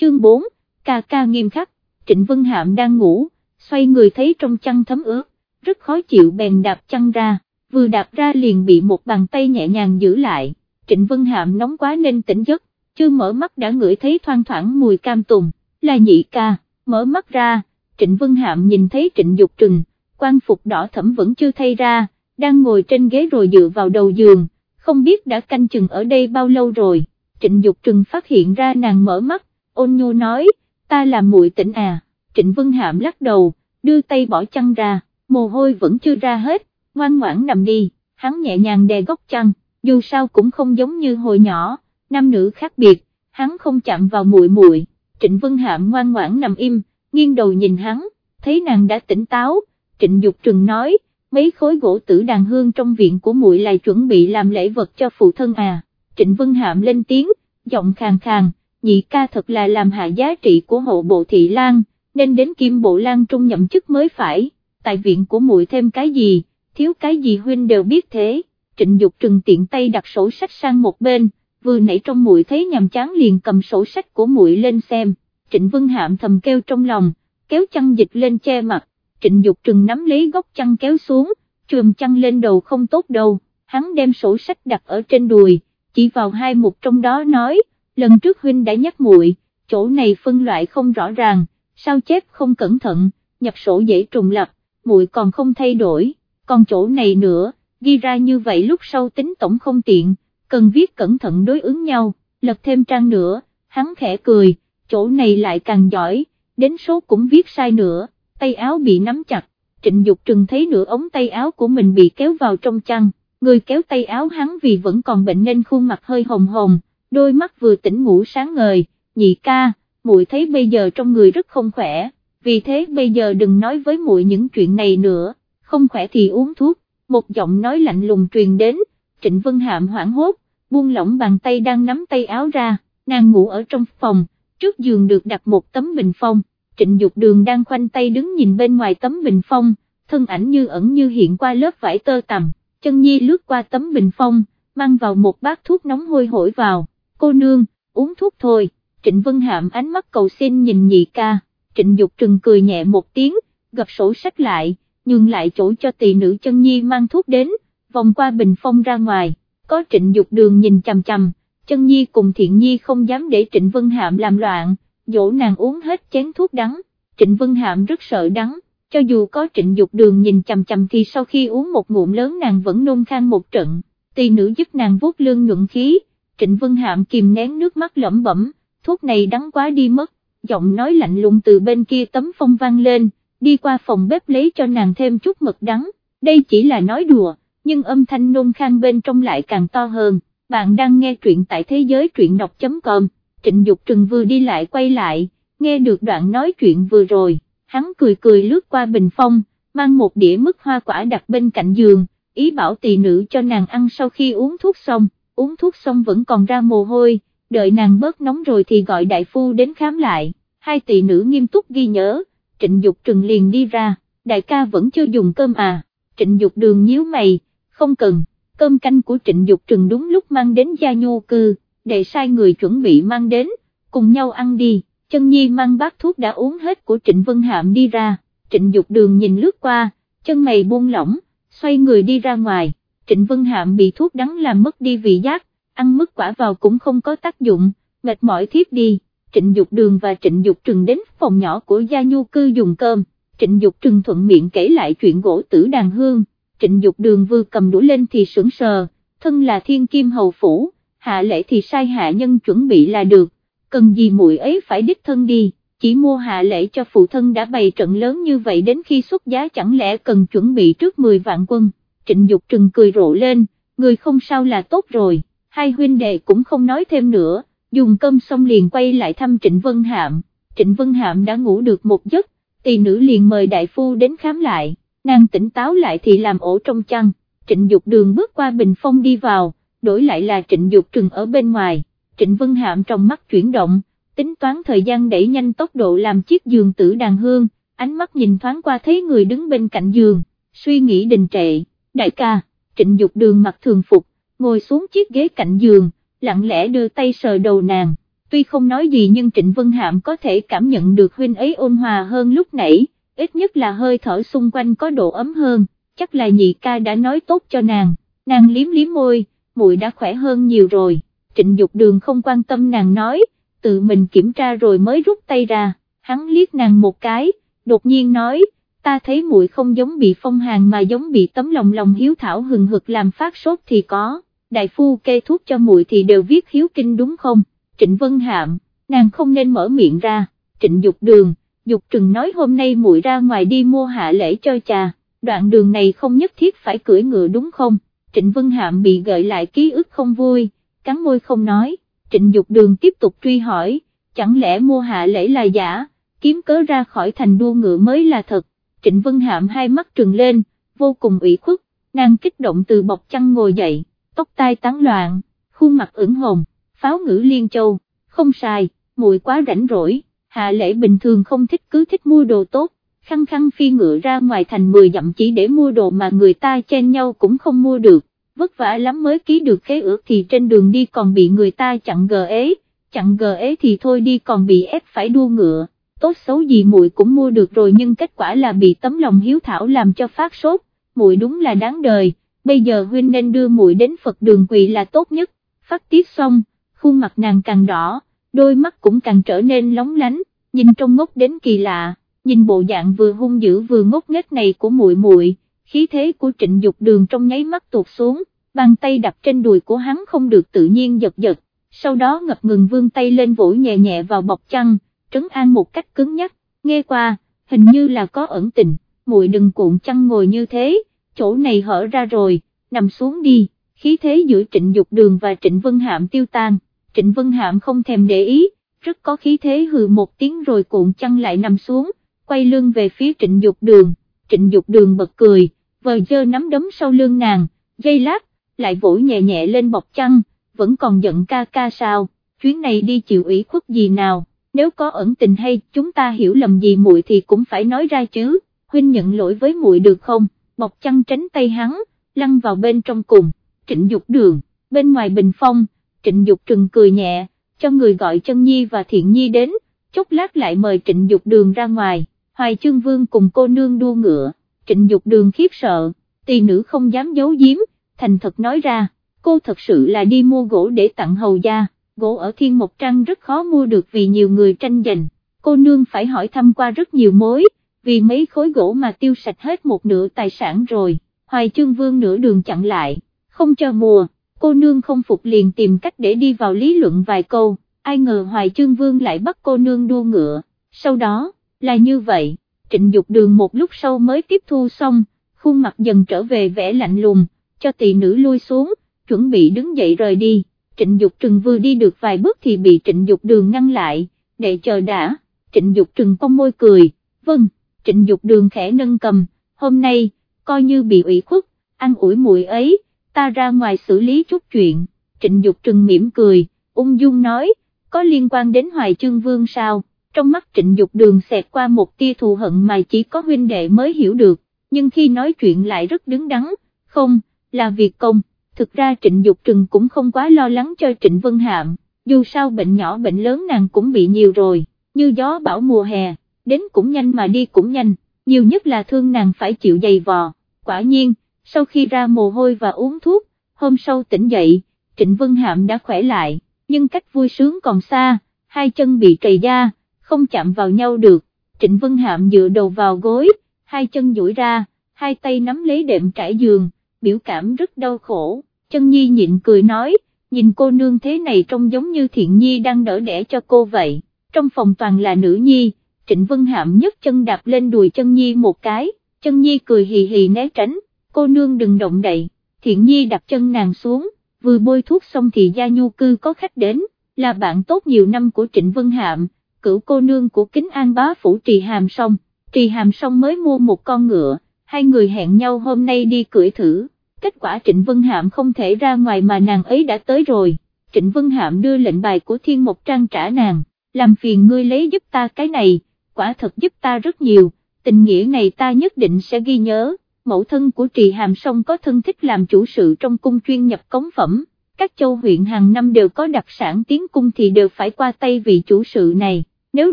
chương 4, ca ca nghiêm khắc, Trịnh Vân Hạm đang ngủ, xoay người thấy trong chăn thấm ướt, rất khó chịu bèn đạp chăn ra, vừa đạp ra liền bị một bàn tay nhẹ nhàng giữ lại, Trịnh Vân Hạm nóng quá nên tỉnh giấc, chưa mở mắt đã ngửi thấy thoang thoảng mùi cam tùng, là nhị ca, mở mắt ra, Trịnh Vân Hạm nhìn thấy Trịnh Dục Trừng, quan phục đỏ thẫm vẫn chưa thay ra, đang ngồi trên ghế rồi dựa vào đầu giường, không biết đã canh chừng ở đây bao lâu rồi, Trịnh Dục Trừng phát hiện ra nàng mở mắt, ôn nhu nói, ta là muội tỉnh à, Trịnh Vân Hạm lắc đầu, đưa tay bỏ chăn ra, mồ hôi vẫn chưa ra hết, ngoan ngoãn nằm đi, hắn nhẹ nhàng đè góc chăn, dù sao cũng không giống như hồi nhỏ, nam nữ khác biệt, hắn không chạm vào muội muội. Trịnh Vân Hạm ngoan ngoãn nằm im, nghiêng đầu nhìn hắn, thấy nàng đã tỉnh táo, Trịnh Dục Trừng nói, mấy khối gỗ tử đàn hương trong viện của muội lại chuẩn bị làm lễ vật cho phụ thân à, Trịnh Vân Hạm lên tiếng, giọng khàn khàn, nhị ca thật là làm hạ giá trị của hộ bộ thị lang, nên đến kim bộ lang trung nhậm chức mới phải, tại viện của muội thêm cái gì, thiếu cái gì huynh đều biết thế, Trịnh Dục Trừng tiện tay đặt sổ sách sang một bên, vừa nãy trong muội thấy nhàm chán liền cầm sổ sách của muội lên xem, Trịnh Vân Hạm thầm kêu trong lòng, kéo chăn dịch lên che mặt, Trịnh Dục Trừng nắm lấy góc chăn kéo xuống, chùm chăn lên đầu không tốt đâu, hắn đem sổ sách đặt ở trên đùi, chỉ vào hai mục trong đó nói, lần trước huynh đã nhắc muội, chỗ này phân loại không rõ ràng, sao chép không cẩn thận, nhập sổ dễ trùng lập, muội còn không thay đổi, còn chỗ này nữa, ghi ra như vậy lúc sau tính tổng không tiện cần viết cẩn thận đối ứng nhau, lật thêm trang nữa, hắn khẽ cười, chỗ này lại càng giỏi, đến số cũng viết sai nữa, tay áo bị nắm chặt, trịnh Dục trừng thấy nửa ống tay áo của mình bị kéo vào trong chăn, người kéo tay áo hắn vì vẫn còn bệnh nên khuôn mặt hơi hồng hồng, đôi mắt vừa tỉnh ngủ sáng ngời, nhị ca, muội thấy bây giờ trong người rất không khỏe, vì thế bây giờ đừng nói với muội những chuyện này nữa, không khỏe thì uống thuốc, một giọng nói lạnh lùng truyền đến, Trịnh Vân Hạm hoảng hốt, buông lỏng bàn tay đang nắm tay áo ra, nàng ngủ ở trong phòng, trước giường được đặt một tấm bình phong, trịnh dục đường đang khoanh tay đứng nhìn bên ngoài tấm bình phong, thân ảnh như ẩn như hiện qua lớp vải tơ tằm, chân nhi lướt qua tấm bình phong, mang vào một bát thuốc nóng hôi hổi vào, cô nương, uống thuốc thôi, trịnh vân hạm ánh mắt cầu xin nhìn nhị ca, trịnh dục trừng cười nhẹ một tiếng, gặp sổ sách lại, nhường lại chỗ cho tỳ nữ chân nhi mang thuốc đến, vòng qua bình phong ra ngoài. Có trịnh dục đường nhìn chằm chằm, chân nhi cùng thiện nhi không dám để trịnh Vân Hạm làm loạn, dỗ nàng uống hết chén thuốc đắng, trịnh Vân Hạm rất sợ đắng, cho dù có trịnh dục đường nhìn chằm chằm thì sau khi uống một ngụm lớn nàng vẫn nôn khan một trận, tỳ nữ giúp nàng vuốt lương nhuận khí, trịnh Vân Hạm kìm nén nước mắt lẩm bẩm, thuốc này đắng quá đi mất, giọng nói lạnh lùng từ bên kia tấm phong vang lên, đi qua phòng bếp lấy cho nàng thêm chút mật đắng, đây chỉ là nói đùa nhưng âm thanh nôn khang bên trong lại càng to hơn, bạn đang nghe truyện tại thế giới truyện đọc.com, trịnh Dục trừng vừa đi lại quay lại, nghe được đoạn nói chuyện vừa rồi, hắn cười cười lướt qua bình phong, mang một đĩa mứt hoa quả đặt bên cạnh giường, ý bảo tỳ nữ cho nàng ăn sau khi uống thuốc xong, uống thuốc xong vẫn còn ra mồ hôi, đợi nàng bớt nóng rồi thì gọi đại phu đến khám lại, hai tỷ nữ nghiêm túc ghi nhớ, trịnh Dục trừng liền đi ra, đại ca vẫn chưa dùng cơm à, trịnh Dục đường nhíu mày, không cần, cơm canh của trịnh Dục trừng đúng lúc mang đến gia nhu cư, để sai người chuẩn bị mang đến, cùng nhau ăn đi, chân nhi mang bát thuốc đã uống hết của trịnh Vân Hạm đi ra, trịnh Dục đường nhìn lướt qua, chân mày buông lỏng, xoay người đi ra ngoài, trịnh Vân Hạm bị thuốc đắng làm mất đi vị giác, ăn mất quả vào cũng không có tác dụng, mệt mỏi thiếp đi, trịnh Dục đường và trịnh Dục trừng đến phòng nhỏ của gia nhu cư dùng cơm, trịnh Dục trừng thuận miệng kể lại chuyện gỗ tử đàn hương. Trịnh Dục đường vừa cầm đũa lên thì sững sờ, thân là thiên kim hầu phủ, hạ lễ thì sai hạ nhân chuẩn bị là được, cần gì muội ấy phải đích thân đi, chỉ mua hạ lễ cho phụ thân đã bày trận lớn như vậy đến khi xuất giá chẳng lẽ cần chuẩn bị trước 10 vạn quân, trịnh Dục trừng cười rộ lên, người không sao là tốt rồi, hai huynh đệ cũng không nói thêm nữa, dùng cơm xong liền quay lại thăm Trịnh Vân Hạm, Trịnh Vân Hạm đã ngủ được một giấc, tỳ nữ liền mời đại phu đến khám lại. Nàng tỉnh táo lại thì làm ổ trong chăn, trịnh Dục đường bước qua bình phong đi vào, đổi lại là trịnh Dục trừng ở bên ngoài, trịnh Vân Hạm trong mắt chuyển động, tính toán thời gian đẩy nhanh tốc độ làm chiếc giường tử đàn hương, ánh mắt nhìn thoáng qua thấy người đứng bên cạnh giường, suy nghĩ đình trệ, đại ca, trịnh Dục đường mặc thường phục, ngồi xuống chiếc ghế cạnh giường, lặng lẽ đưa tay sờ đầu nàng, tuy không nói gì nhưng Trịnh Vân Hạm có thể cảm nhận được huynh ấy ôn hòa hơn lúc nãy, ít nhất là hơi thở xung quanh có độ ấm hơn, chắc là nhị ca đã nói tốt cho nàng, nàng liếm liếm môi, muội đã khỏe hơn nhiều rồi, trịnh dục đường không quan tâm nàng nói, tự mình kiểm tra rồi mới rút tay ra, hắn liếc nàng một cái, đột nhiên nói, ta thấy muội không giống bị phong hàn mà giống bị tấm lòng lòng hiếu thảo hừng hực làm phát sốt thì có, đại phu kê thuốc cho muội thì đều viết hiếu kinh đúng không, trịnh vân hạm, nàng không nên mở miệng ra, trịnh dục đường, dục trừng nói hôm nay muội ra ngoài đi mua hạ lễ cho cha, đoạn đường này không nhất thiết phải cưỡi ngựa đúng không, trịnh vân hạm bị gợi lại ký ức không vui, cắn môi không nói, trịnh dục đường tiếp tục truy hỏi, chẳng lẽ mua hạ lễ là giả, kiếm cớ ra khỏi thành đua ngựa mới là thật, trịnh vân hạm hai mắt trừng lên, vô cùng ủy khuất, nàng kích động từ bọc chăn ngồi dậy, tóc tai tán loạn, khuôn mặt ửng hồng, pháo ngữ liên châu, không sai, muội quá rảnh rỗi, hạ lễ bình thường không thích cứ thích mua đồ tốt, khăng khăng phi ngựa ra ngoài thành 10 dặm chỉ để mua đồ mà người ta chen nhau cũng không mua được, vất vả lắm mới ký được khế ước thì trên đường đi còn bị người ta chặn gờ ế, chặn gờ ế thì thôi đi còn bị ép phải đua ngựa, tốt xấu gì muội cũng mua được rồi nhưng kết quả là bị tấm lòng hiếu thảo làm cho phát sốt, muội đúng là đáng đời, bây giờ huynh nên đưa muội đến Phật đường quỳ là tốt nhất, phát tiết xong, khuôn mặt nàng càng đỏ, đôi mắt cũng càng trở nên lóng lánh, nhìn trong ngốc đến kỳ lạ, nhìn bộ dạng vừa hung dữ vừa ngốc nghếch này của muội muội, khí thế của trịnh dục đường trong nháy mắt tuột xuống, bàn tay đặt trên đùi của hắn không được tự nhiên giật giật, sau đó ngập ngừng vươn tay lên vỗ nhẹ nhẹ vào bọc chăn, trấn an một cách cứng nhắc, nghe qua, hình như là có ẩn tình, muội đừng cuộn chăn ngồi như thế, chỗ này hở ra rồi, nằm xuống đi, khí thế giữa trịnh dục đường và trịnh vân hạm tiêu tan, trịnh vân hạm không thèm để ý, rất có khí thế hừ một tiếng rồi cuộn chăn lại nằm xuống, quay lưng về phía trịnh dục đường, trịnh dục đường bật cười, vờ dơ nắm đấm sau lưng nàng, dây lát, lại vỗ nhẹ nhẹ lên bọc chăn, vẫn còn giận ca ca sao, chuyến này đi chịu ủy khuất gì nào, nếu có ẩn tình hay chúng ta hiểu lầm gì muội thì cũng phải nói ra chứ, huynh nhận lỗi với muội được không, bọc chăn tránh tay hắn, lăn vào bên trong cùng, trịnh dục đường, bên ngoài bình phong, trịnh dục trừng cười nhẹ, cho người gọi chân nhi và thiện nhi đến, chốc lát lại mời trịnh dục đường ra ngoài, hoài chương vương cùng cô nương đua ngựa, trịnh dục đường khiếp sợ, tỳ nữ không dám giấu giếm, thành thật nói ra, cô thật sự là đi mua gỗ để tặng hầu gia, gỗ ở thiên một trăng rất khó mua được vì nhiều người tranh giành, cô nương phải hỏi thăm qua rất nhiều mối, vì mấy khối gỗ mà tiêu sạch hết một nửa tài sản rồi, hoài chương vương nửa đường chặn lại, không cho mùa, cô nương không phục liền tìm cách để đi vào lý luận vài câu, ai ngờ hoài chương vương lại bắt cô nương đua ngựa, sau đó, là như vậy, trịnh dục đường một lúc sau mới tiếp thu xong, khuôn mặt dần trở về vẻ lạnh lùng, cho tỷ nữ lui xuống, chuẩn bị đứng dậy rời đi, trịnh Dục trừng vừa đi được vài bước thì bị trịnh Dục đường ngăn lại, để chờ đã, trịnh Dục trừng cong môi cười, vâng, trịnh Dục đường khẽ nâng cầm, hôm nay, coi như bị ủy khuất, ăn ủi muội ấy, ta ra ngoài xử lý chút chuyện, trịnh Dục trừng mỉm cười, ung dung nói, có liên quan đến hoài chương vương sao, trong mắt trịnh Dục đường xẹt qua một tia thù hận mà chỉ có huynh đệ mới hiểu được, nhưng khi nói chuyện lại rất đứng đắn, không, là việc công, thực ra trịnh Dục trừng cũng không quá lo lắng cho trịnh Vân Hạm, dù sao bệnh nhỏ bệnh lớn nàng cũng bị nhiều rồi, như gió bão mùa hè, đến cũng nhanh mà đi cũng nhanh, nhiều nhất là thương nàng phải chịu dày vò, quả nhiên, sau khi ra mồ hôi và uống thuốc, hôm sau tỉnh dậy, trịnh Vân Hạm đã khỏe lại, nhưng cách vui sướng còn xa, hai chân bị trầy da, không chạm vào nhau được, trịnh Vân Hạm dựa đầu vào gối, hai chân duỗi ra, hai tay nắm lấy đệm trải giường, biểu cảm rất đau khổ, chân nhi nhịn cười nói, nhìn cô nương thế này trông giống như thiện nhi đang đỡ đẻ cho cô vậy, trong phòng toàn là nữ nhi, trịnh vân hạm nhấc chân đạp lên đùi chân nhi một cái, chân nhi cười hì hì né tránh, cô nương đừng động đậy, thiện nhi đặt chân nàng xuống, vừa bôi thuốc xong thì gia nhu cư có khách đến, là bạn tốt nhiều năm của trịnh vân hạm, cửu cô nương của kính an bá phủ trì hàm xong, trì hàm xong mới mua một con ngựa, hai người hẹn nhau hôm nay đi cưỡi thử kết quả Trịnh Vân Hạm không thể ra ngoài mà nàng ấy đã tới rồi, Trịnh Vân Hạm đưa lệnh bài của Thiên Mộc Trang trả nàng, làm phiền ngươi lấy giúp ta cái này, quả thật giúp ta rất nhiều, tình nghĩa này ta nhất định sẽ ghi nhớ, mẫu thân của Trì Hàm Song có thân thích làm chủ sự trong cung chuyên nhập cống phẩm, các châu huyện hàng năm đều có đặc sản tiến cung thì đều phải qua tay vị chủ sự này, nếu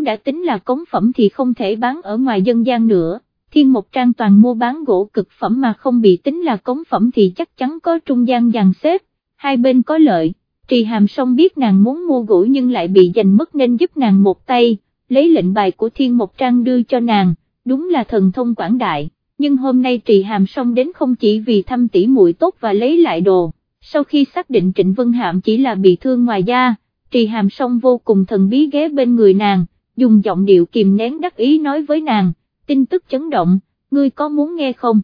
đã tính là cống phẩm thì không thể bán ở ngoài dân gian nữa. Thiên một Trang toàn mua bán gỗ cực phẩm mà không bị tính là cống phẩm thì chắc chắn có trung gian dàn xếp, hai bên có lợi, Trì Hàm Song biết nàng muốn mua gỗ nhưng lại bị giành mất nên giúp nàng một tay, lấy lệnh bài của Thiên một Trang đưa cho nàng, đúng là thần thông quảng đại, nhưng hôm nay Trì Hàm Song đến không chỉ vì thăm tỉ muội tốt và lấy lại đồ, sau khi xác định Trịnh Vân Hạm chỉ là bị thương ngoài da, Trì Hàm Song vô cùng thần bí ghé bên người nàng, dùng giọng điệu kìm nén đắc ý nói với nàng, tin tức chấn động, ngươi có muốn nghe không?